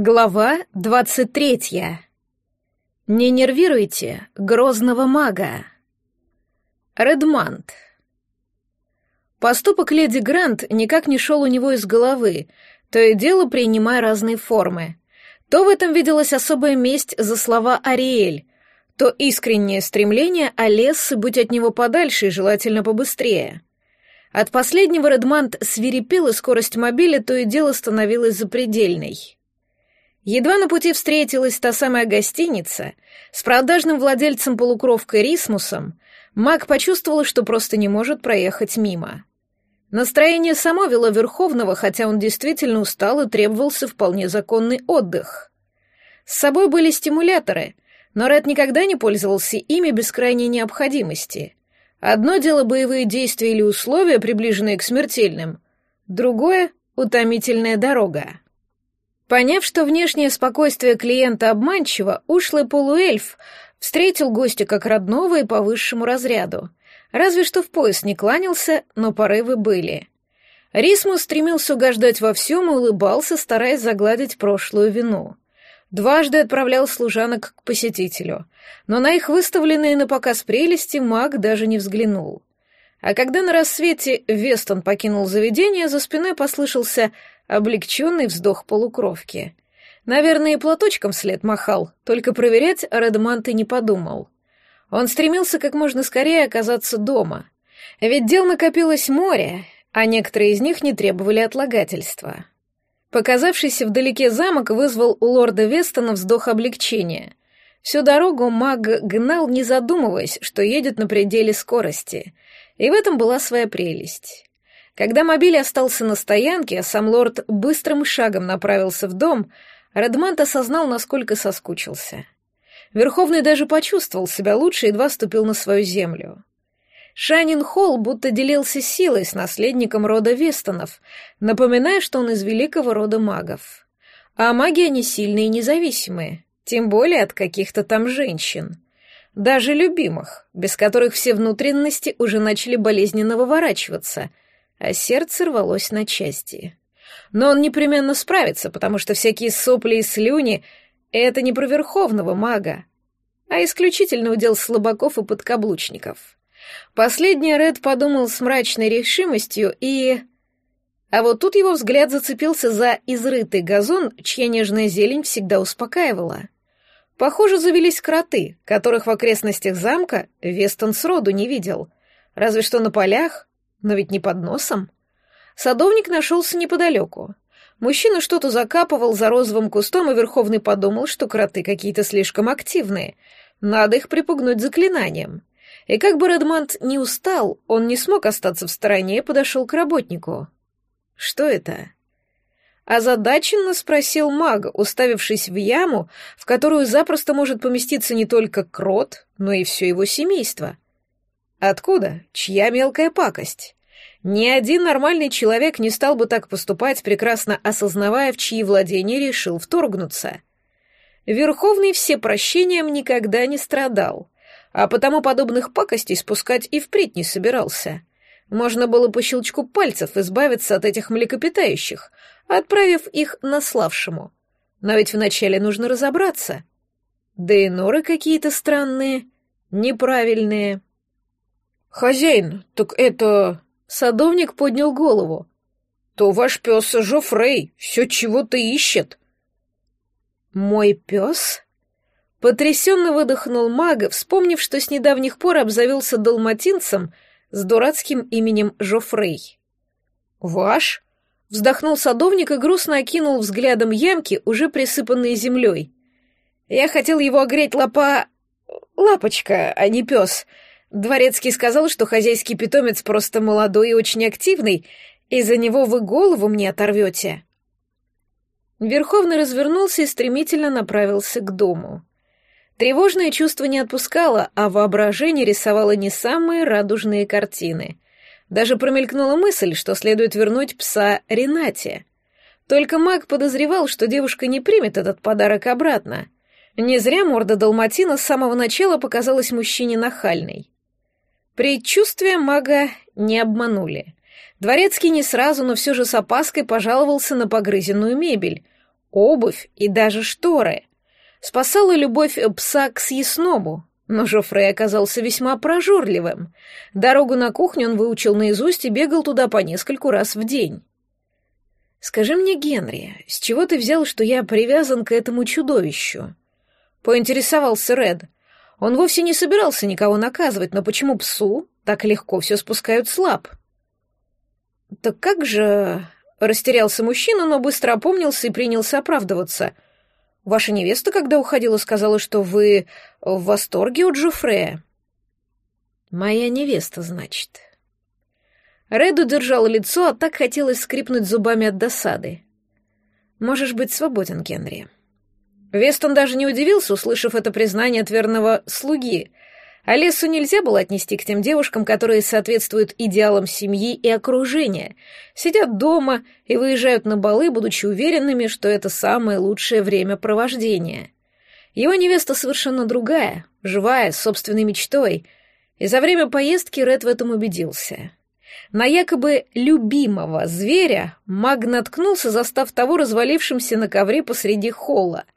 Глава двадцать третья. Не нервируйте грозного мага. Редмант. Поступок леди Грант никак не шел у него из головы, то и дело принимая разные формы. То в этом виделась особая месть за слова Ариэль, то искреннее стремление Олессы быть от него подальше и желательно побыстрее. От последнего Редмант свирепел, и скорость мобиля то и дело становилась запредельной. Едва на пути встретилась та самая гостиница с продажным владельцем полукровкой Рисмусом, маг почувствовал, что просто не может проехать мимо. Настроение само вело Верховного, хотя он действительно устал и требовался вполне законный отдых. С собой были стимуляторы, но Ред никогда не пользовался ими без крайней необходимости. Одно дело боевые действия или условия, приближенные к смертельным, другое — утомительная дорога. Поняв, что внешнее спокойствие клиента обманчиво, ушлый полуэльф встретил гостя как родного и по высшему разряду. Разве что в пояс не кланялся, но порывы были. Рисмус стремился угождать во всем и улыбался, стараясь загладить прошлую вину. Дважды отправлял служанок к посетителю, но на их выставленные на показ прелести маг даже не взглянул. А когда на рассвете Вестон покинул заведение, за спиной послышался облегченный вздох полукровки. Наверное, и платочком след махал, только проверять Редмант и не подумал. Он стремился как можно скорее оказаться дома. Ведь дел накопилось море, а некоторые из них не требовали отлагательства. Показавшийся вдалеке замок вызвал у лорда Вестона вздох облегчения. Всю дорогу маг гнал, не задумываясь, что едет на пределе скорости, и в этом была своя прелесть. Когда мобиль остался на стоянке, а сам лорд быстрым шагом направился в дом, Редмант осознал, насколько соскучился. Верховный даже почувствовал себя лучше, едва ступил на свою землю. Шанин Холл будто делился силой с наследником рода Вестонов, напоминая, что он из великого рода магов. А маги они сильные и независимые, тем более от каких-то там женщин. Даже любимых, без которых все внутренности уже начали болезненно выворачиваться — а сердце рвалось на части. Но он непременно справится, потому что всякие сопли и слюни — это не про верховного мага, а исключительно удел слабаков и подкаблучников. Последний Ред подумал с мрачной решимостью и... А вот тут его взгляд зацепился за изрытый газон, чья нежная зелень всегда успокаивала. Похоже, завелись кроты, которых в окрестностях замка Вестон сроду не видел. Разве что на полях но ведь не под носом. Садовник нашелся неподалеку. Мужчина что-то закапывал за розовым кустом, и Верховный подумал, что кроты какие-то слишком активные. Надо их припугнуть заклинанием. И как бы Редмонд не устал, он не смог остаться в стороне и подошел к работнику. «Что это?» Озадаченно спросил маг, уставившись в яму, в которую запросто может поместиться не только крот, но и все его семейство — Откуда? Чья мелкая пакость? Ни один нормальный человек не стал бы так поступать, прекрасно осознавая, в чьи владения решил вторгнуться. Верховный все прощением никогда не страдал, а потому подобных пакостей спускать и впредь не собирался. Можно было по щелчку пальцев избавиться от этих млекопитающих, отправив их на славшему. Но ведь вначале нужно разобраться. Да и норы какие-то странные, неправильные. «Хозяин, так это...» Садовник поднял голову. «То ваш пес Жофрей все чего-то ищет». «Мой пес?» Потрясенно выдохнул маг, вспомнив, что с недавних пор обзавелся далматинцем с дурацким именем Жофрей. «Ваш?» — вздохнул садовник и грустно окинул взглядом ямки, уже присыпанные землей. «Я хотел его огреть лапа... лапочка, а не пес. Дворецкий сказал, что хозяйский питомец просто молодой и очень активный, и за него вы голову мне оторвете. Верховный развернулся и стремительно направился к дому. Тревожное чувство не отпускало, а воображение рисовало не самые радужные картины. Даже промелькнула мысль, что следует вернуть пса Ренате. Только маг подозревал, что девушка не примет этот подарок обратно. Не зря морда Далматина с самого начала показалась мужчине нахальной. Предчувствия мага не обманули. Дворецкий не сразу, но все же с опаской пожаловался на погрызенную мебель. обувь и даже шторы. Спасала любовь пса к съестному, но Жофрей оказался весьма прожорливым. Дорогу на кухню он выучил наизусть и бегал туда по нескольку раз в день. «Скажи мне, Генри, с чего ты взял, что я привязан к этому чудовищу?» Поинтересовался Ред. Он вовсе не собирался никого наказывать, но почему псу так легко все спускают слаб? «Так как же...» — растерялся мужчина, но быстро опомнился и принялся оправдываться. «Ваша невеста, когда уходила, сказала, что вы в восторге от Джуфрея». «Моя невеста, значит». Ред удержал лицо, а так хотелось скрипнуть зубами от досады. «Можешь быть свободен, Генри». Вестон даже не удивился, услышав это признание от верного слуги. А Лесу нельзя было отнести к тем девушкам, которые соответствуют идеалам семьи и окружения, сидят дома и выезжают на балы, будучи уверенными, что это самое лучшее время провождения. Его невеста совершенно другая, живая, с собственной мечтой, и за время поездки Ред в этом убедился. На якобы любимого зверя маг наткнулся, застав того развалившимся на ковре посреди холла —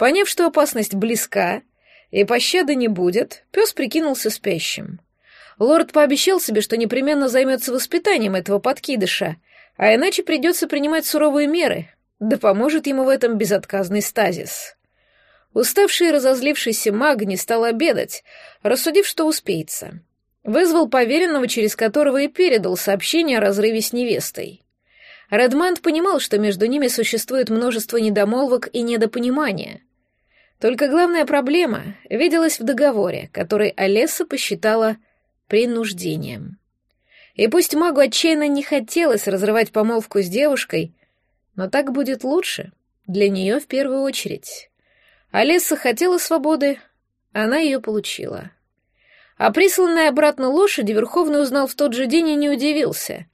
Поняв, что опасность близка и пощады не будет, пес прикинулся спящим. Лорд пообещал себе, что непременно займется воспитанием этого подкидыша, а иначе придется принимать суровые меры, да поможет ему в этом безотказный стазис. Уставший и разозлившийся маг не стал обедать, рассудив, что успеется. Вызвал поверенного, через которого и передал сообщение о разрыве с невестой. Редманд понимал, что между ними существует множество недомолвок и недопонимания. Только главная проблема виделась в договоре, который Олеса посчитала принуждением. И пусть магу отчаянно не хотелось разрывать помолвку с девушкой, но так будет лучше, для нее в первую очередь. Олеса хотела свободы, она ее получила. А присланная обратно лошади Верховный узнал в тот же день и не удивился.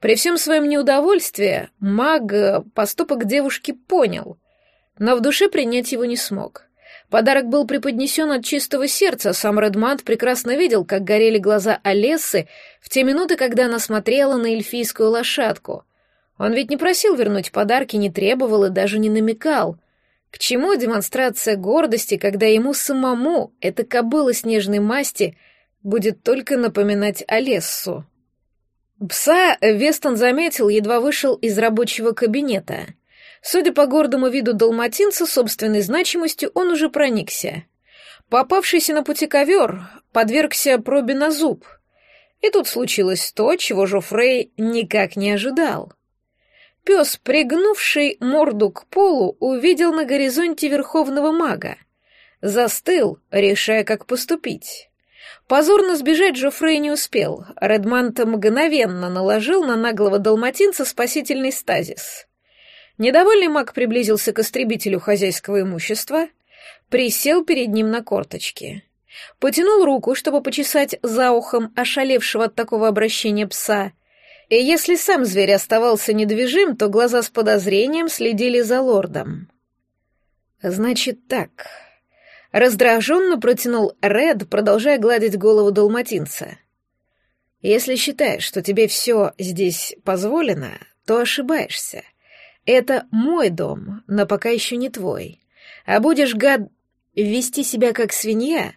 При всем своем неудовольствии маг поступок девушки понял, но в душе принять его не смог. Подарок был преподнесен от чистого сердца, сам Редмант прекрасно видел, как горели глаза Олессы в те минуты, когда она смотрела на эльфийскую лошадку. Он ведь не просил вернуть подарки, не требовал и даже не намекал. К чему демонстрация гордости, когда ему самому эта кобыла снежной масти будет только напоминать Олессу? Пса Вестон заметил, едва вышел из рабочего кабинета — Судя по гордому виду далматинца, собственной значимостью он уже проникся. Попавшийся на пути ковер подвергся пробе на зуб. И тут случилось то, чего Жофрей никак не ожидал. Пес, пригнувший морду к полу, увидел на горизонте верховного мага. Застыл, решая, как поступить. Позорно сбежать Жофрей не успел. Редмант мгновенно наложил на наглого далматинца спасительный стазис. Недовольный маг приблизился к истребителю хозяйского имущества, присел перед ним на корточки. Потянул руку, чтобы почесать за ухом ошалевшего от такого обращения пса, и если сам зверь оставался недвижим, то глаза с подозрением следили за лордом. «Значит так...» Раздраженно протянул Ред, продолжая гладить голову далматинца. «Если считаешь, что тебе все здесь позволено, то ошибаешься. Это мой дом, но пока еще не твой. А будешь, гад, вести себя как свинья,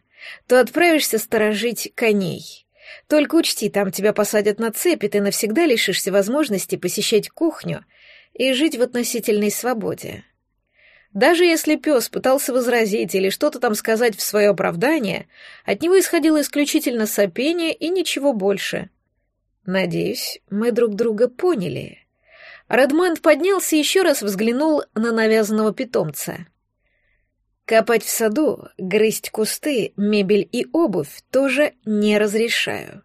то отправишься сторожить коней. Только учти, там тебя посадят на цепь, и ты навсегда лишишься возможности посещать кухню и жить в относительной свободе. Даже если пес пытался возразить или что-то там сказать в свое оправдание, от него исходило исключительно сопение и ничего больше. Надеюсь, мы друг друга поняли. Редмонд поднялся и еще раз взглянул на навязанного питомца. Копать в саду, грызть кусты, мебель и обувь тоже не разрешаю.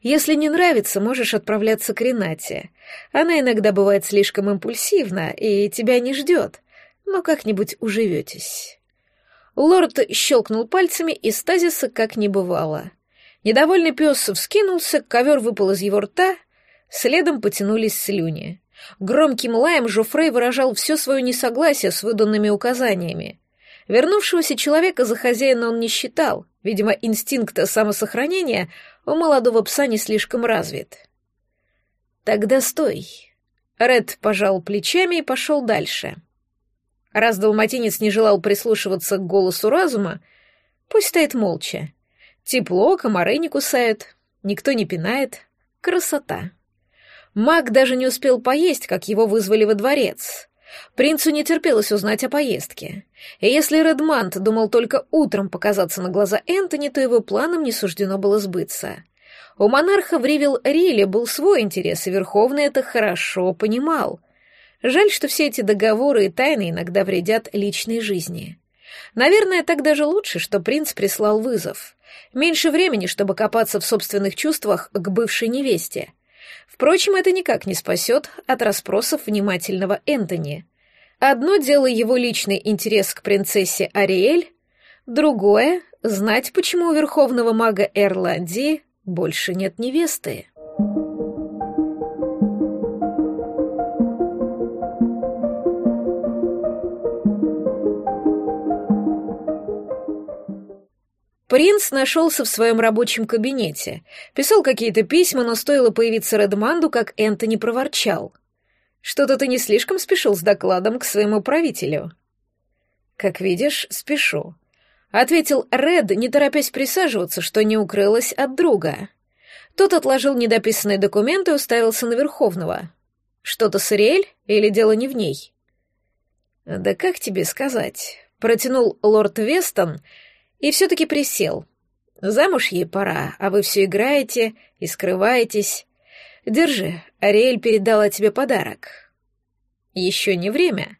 Если не нравится, можешь отправляться к Ренате. Она иногда бывает слишком импульсивна и тебя не ждет, но как-нибудь уживетесь. Лорд щелкнул пальцами, и стазиса как не бывало. Недовольный пес вскинулся, ковер выпал из его рта, следом потянулись слюни. Громким лаем Жофрей выражал все свое несогласие с выданными указаниями. Вернувшегося человека за хозяина он не считал, видимо, инстинкт самосохранения у молодого пса не слишком развит. «Тогда стой». Ред пожал плечами и пошел дальше. Раз далматинец не желал прислушиваться к голосу разума, пусть стоит молча. Тепло, комары не кусают, никто не пинает. Красота. Маг даже не успел поесть, как его вызвали во дворец. Принцу не терпелось узнать о поездке. И если Редмант думал только утром показаться на глаза Энтони, то его планам не суждено было сбыться. У монарха в Ривил Риле был свой интерес, и Верховный это хорошо понимал. Жаль, что все эти договоры и тайны иногда вредят личной жизни. Наверное, так даже лучше, что принц прислал вызов. Меньше времени, чтобы копаться в собственных чувствах к бывшей невесте. Впрочем, это никак не спасет от расспросов внимательного Энтони. Одно дело его личный интерес к принцессе Ариэль, другое — знать, почему у верховного мага Эрландии больше нет невесты. Принц нашелся в своем рабочем кабинете, писал какие-то письма, но стоило появиться Редманду, как Энтони проворчал. «Что-то ты не слишком спешил с докладом к своему правителю». «Как видишь, спешу», — ответил Ред, не торопясь присаживаться, что не укрылось от друга. Тот отложил недописанные документы и уставился на Верховного. «Что-то с Ириэль или дело не в ней?» «Да как тебе сказать?» — протянул лорд Вестон — и все-таки присел. Замуж ей пора, а вы все играете и скрываетесь. Держи, Ариэль передала тебе подарок. Еще не время.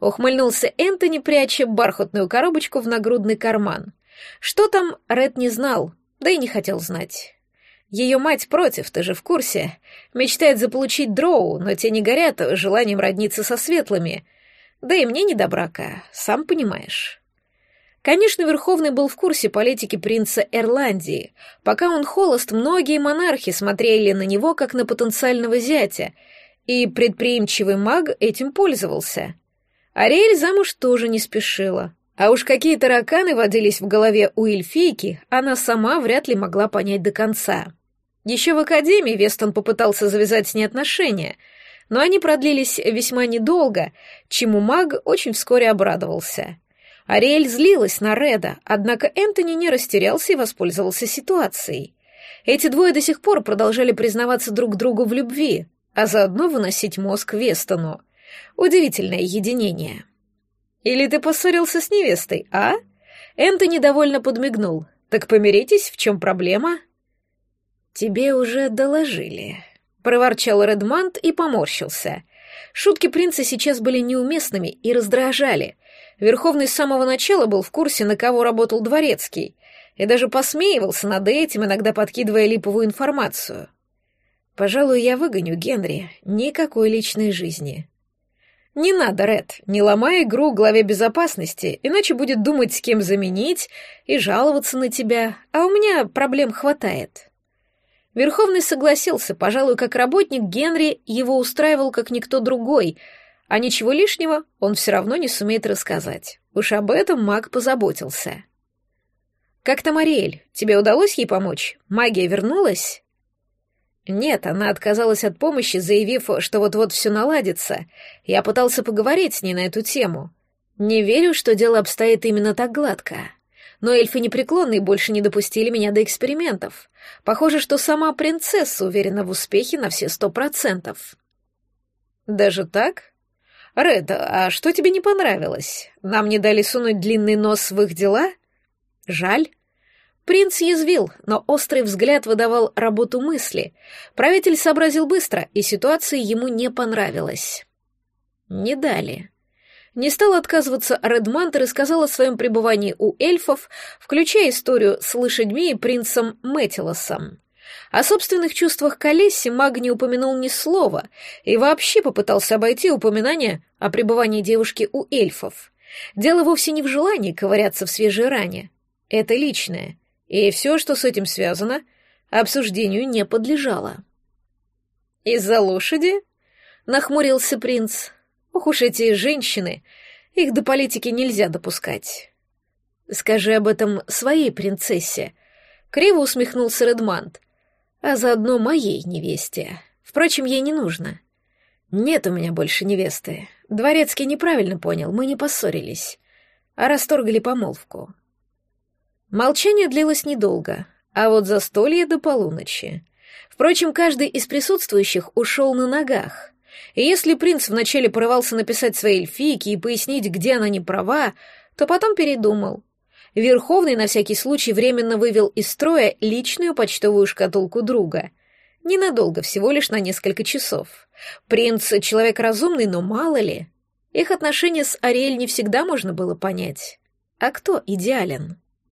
Ухмыльнулся Энтони, пряча бархатную коробочку в нагрудный карман. Что там, Ред не знал, да и не хотел знать. Ее мать против, ты же в курсе. Мечтает заполучить дроу, но те не горят желанием родниться со светлыми. Да и мне не до брака, сам понимаешь. Конечно, Верховный был в курсе политики принца Ирландии. Пока он холост, многие монархи смотрели на него как на потенциального зятя, и предприимчивый маг этим пользовался. Ариэль замуж тоже не спешила. А уж какие тараканы водились в голове у эльфийки, она сама вряд ли могла понять до конца. Еще в академии Вестон попытался завязать с ней отношения, но они продлились весьма недолго, чему маг очень вскоре обрадовался. Ариэль злилась на Реда, однако Энтони не растерялся и воспользовался ситуацией. Эти двое до сих пор продолжали признаваться друг другу в любви, а заодно выносить мозг Вестону. Удивительное единение. «Или ты поссорился с невестой, а?» Энтони довольно подмигнул. «Так помиритесь, в чем проблема?» «Тебе уже доложили», — проворчал Редмант и поморщился. Шутки принца сейчас были неуместными и раздражали — Верховный с самого начала был в курсе, на кого работал Дворецкий, и даже посмеивался над этим, иногда подкидывая липовую информацию. «Пожалуй, я выгоню Генри. Никакой личной жизни». «Не надо, Ред, не ломай игру главе безопасности, иначе будет думать, с кем заменить, и жаловаться на тебя, а у меня проблем хватает». Верховный согласился, пожалуй, как работник Генри его устраивал как никто другой — а ничего лишнего он все равно не сумеет рассказать. Уж об этом маг позаботился. «Как там Ариэль? Тебе удалось ей помочь? Магия вернулась?» «Нет, она отказалась от помощи, заявив, что вот-вот все наладится. Я пытался поговорить с ней на эту тему. Не верю, что дело обстоит именно так гладко. Но эльфы непреклонные больше не допустили меня до экспериментов. Похоже, что сама принцесса уверена в успехе на все сто процентов». «Даже так?» «Ред, а что тебе не понравилось? Нам не дали сунуть длинный нос в их дела?» «Жаль». Принц язвил, но острый взгляд выдавал работу мысли. Правитель сообразил быстро, и ситуация ему не понравилась. Не дали. Не стал отказываться Редмант и рассказал о своем пребывании у эльфов, включая историю с лошадьми и принцем Метилосом. О собственных чувствах к Олесе маг не упомянул ни слова и вообще попытался обойти упоминание о пребывании девушки у эльфов. Дело вовсе не в желании ковыряться в свежей ране. Это личное, и все, что с этим связано, обсуждению не подлежало. «Из-за лошади?» — нахмурился принц. «Ох уж эти женщины, их до политики нельзя допускать». «Скажи об этом своей принцессе», — криво усмехнулся Редмант а заодно моей невесте. Впрочем, ей не нужно. Нет у меня больше невесты. Дворецкий неправильно понял, мы не поссорились, а расторгли помолвку. Молчание длилось недолго, а вот застолье до полуночи. Впрочем, каждый из присутствующих ушел на ногах. И если принц вначале порывался написать своей эльфийке и пояснить, где она не права, то потом передумал. Верховный на всякий случай временно вывел из строя личную почтовую шкатулку друга. Ненадолго, всего лишь на несколько часов. Принц — человек разумный, но мало ли. Их отношения с Ариэль не всегда можно было понять. А кто идеален?